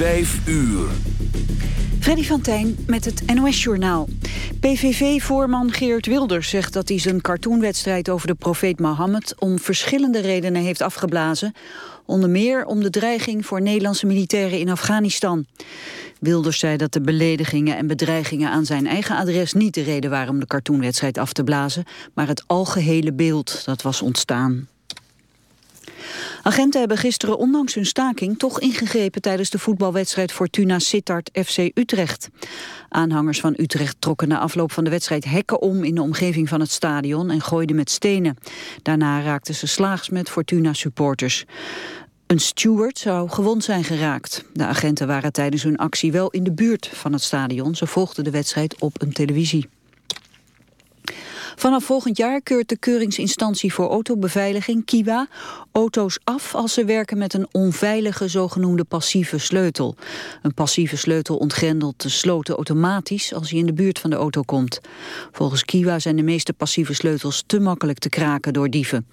Vijf uur. Freddy van Tijn met het NOS-journaal. PVV-voorman Geert Wilders zegt dat hij zijn cartoonwedstrijd over de profeet Mohammed om verschillende redenen heeft afgeblazen. Onder meer om de dreiging voor Nederlandse militairen in Afghanistan. Wilders zei dat de beledigingen en bedreigingen aan zijn eigen adres niet de reden waren om de cartoonwedstrijd af te blazen, maar het algehele beeld dat was ontstaan. Agenten hebben gisteren ondanks hun staking toch ingegrepen tijdens de voetbalwedstrijd Fortuna Sittard FC Utrecht. Aanhangers van Utrecht trokken na afloop van de wedstrijd hekken om in de omgeving van het stadion en gooiden met stenen. Daarna raakten ze slaags met Fortuna supporters. Een steward zou gewond zijn geraakt. De agenten waren tijdens hun actie wel in de buurt van het stadion. Ze volgden de wedstrijd op een televisie. Vanaf volgend jaar keurt de keuringsinstantie voor autobeveiliging, KIWA, auto's af als ze werken met een onveilige zogenoemde passieve sleutel. Een passieve sleutel ontgrendelt de sloten automatisch als hij in de buurt van de auto komt. Volgens KIWA zijn de meeste passieve sleutels te makkelijk te kraken door dieven.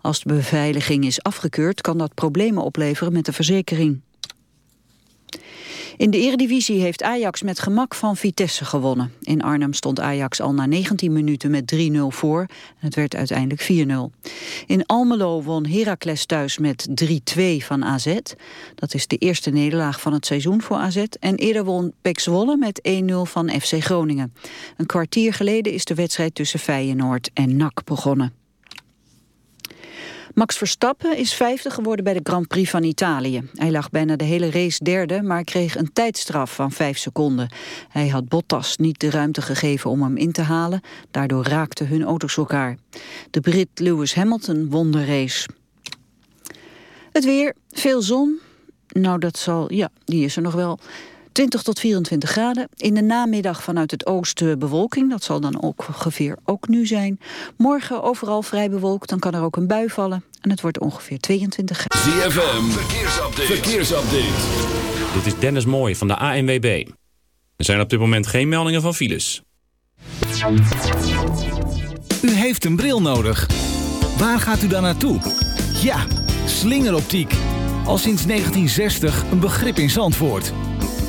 Als de beveiliging is afgekeurd kan dat problemen opleveren met de verzekering. In de eredivisie heeft Ajax met gemak van Vitesse gewonnen. In Arnhem stond Ajax al na 19 minuten met 3-0 voor. En het werd uiteindelijk 4-0. In Almelo won Heracles thuis met 3-2 van AZ. Dat is de eerste nederlaag van het seizoen voor AZ. En eerder won Pek Zwolle met 1-0 van FC Groningen. Een kwartier geleden is de wedstrijd tussen Feyenoord en NAC begonnen. Max Verstappen is vijfde geworden bij de Grand Prix van Italië. Hij lag bijna de hele race derde, maar kreeg een tijdstraf van vijf seconden. Hij had Bottas niet de ruimte gegeven om hem in te halen. Daardoor raakten hun auto's elkaar. De Brit Lewis Hamilton won de race. Het weer, veel zon. Nou, dat zal, ja, die is er nog wel. 20 tot 24 graden. In de namiddag vanuit het oosten bewolking. Dat zal dan ook ongeveer ook nu zijn. Morgen overal vrij bewolkt. Dan kan er ook een bui vallen. En het wordt ongeveer 22 graden. ZFM, verkeersupdate. verkeersupdate. Dit is Dennis Mooij van de ANWB. Er zijn op dit moment geen meldingen van files. U heeft een bril nodig. Waar gaat u dan naartoe? Ja, slingeroptiek. Al sinds 1960 een begrip in Zandvoort.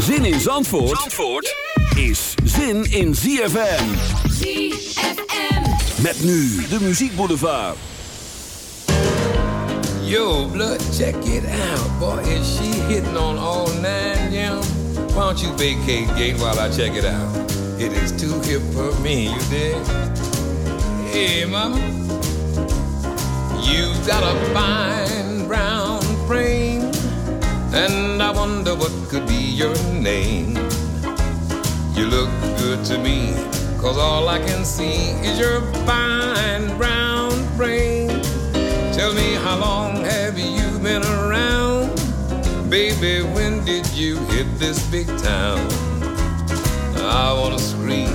Zin in Zandvoort, Zandvoort is zin in ZFM. ZFM. Met nu de muziekboulevard. Yo, blood, check it out. Boy, is she hitting on all nine, Jim? Why don't you vacate gate while I check it out? It is too hip for me, you dig? Hey, mama. You got a fine brown frame, and I wonder what could be your name. You look good to me, cause all I can see is your fine brown frame. Tell me how long have you been around? Baby, when did you hit this big town? I wanna scream,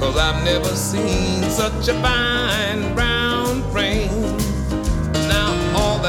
cause I've never seen such a fine brown frame.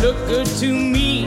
look good to me,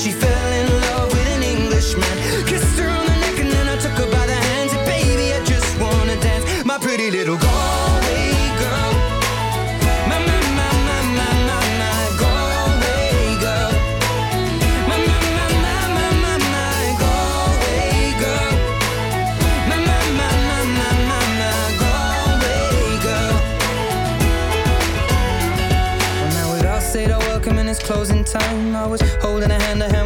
she fell in love with an Englishman. Kissed her on the neck and then I took her by the hands. And baby, I just wanna dance, my pretty little Galway girl. My, my, my, my, my, my, my Galway girl. My, my, my, my, my, my, my Galway girl. My, my, my, my, my, my, my Galway girl. Well, now it's closing time. I was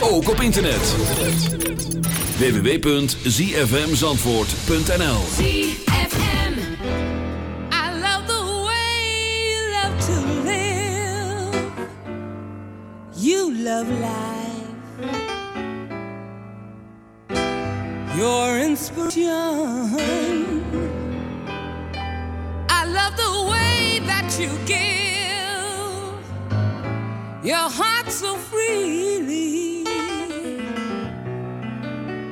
ook op internet. www.zfmzandvoort.nl ZFM. I love the way you love to live. You love life. Your inspiration. I love the way that you give. Your heart so freely.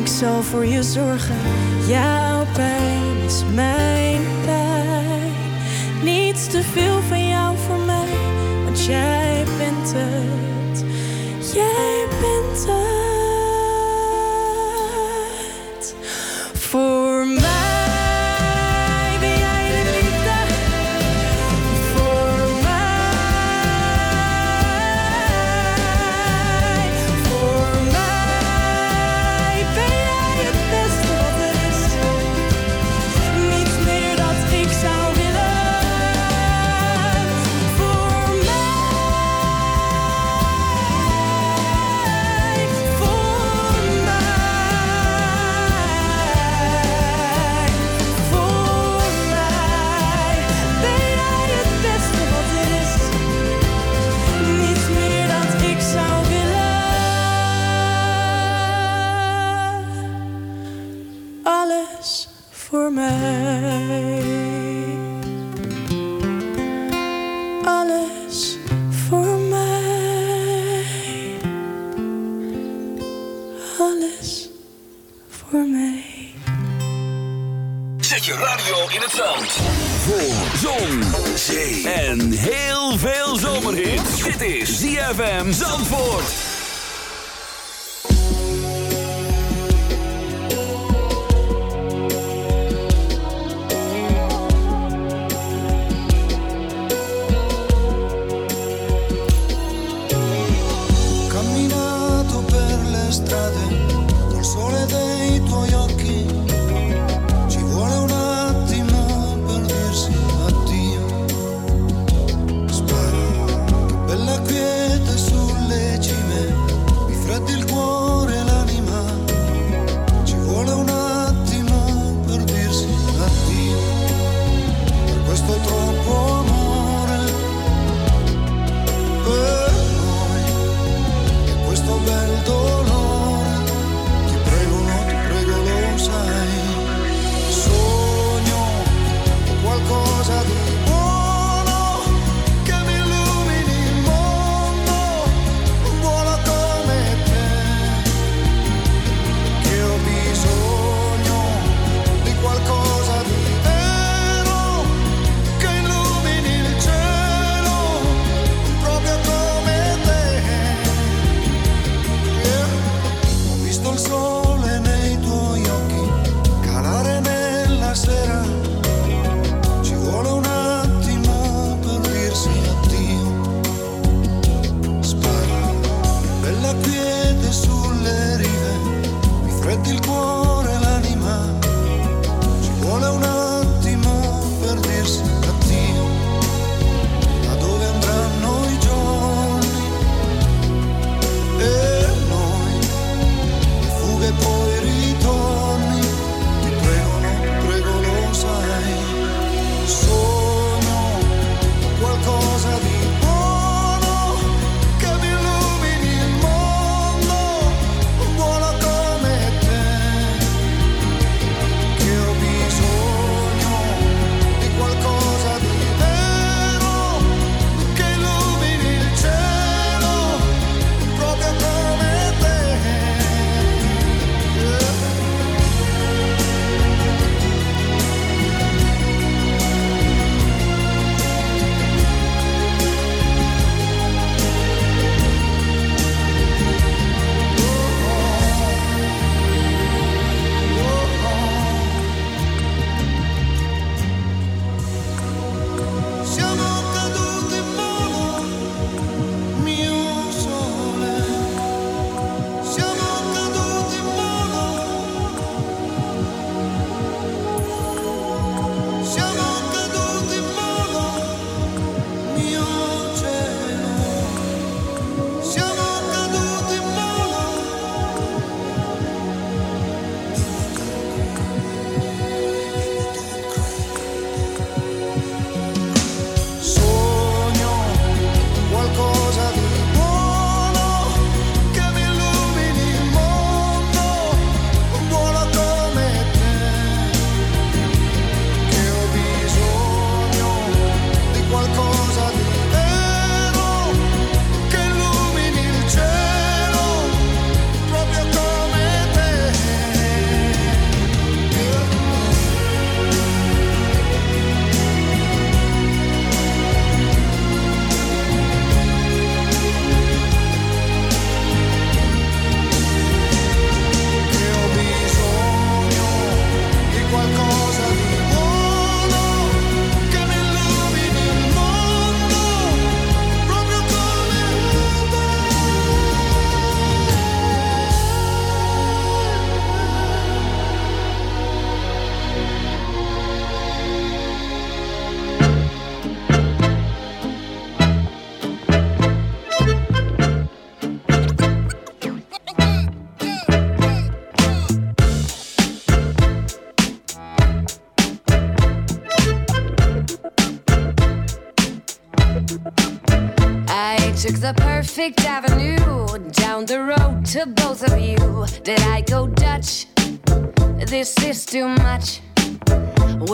ik zal voor je zorgen. Jouw pijn is mijn pijn. Niets te veel van ZFM Zandvoort.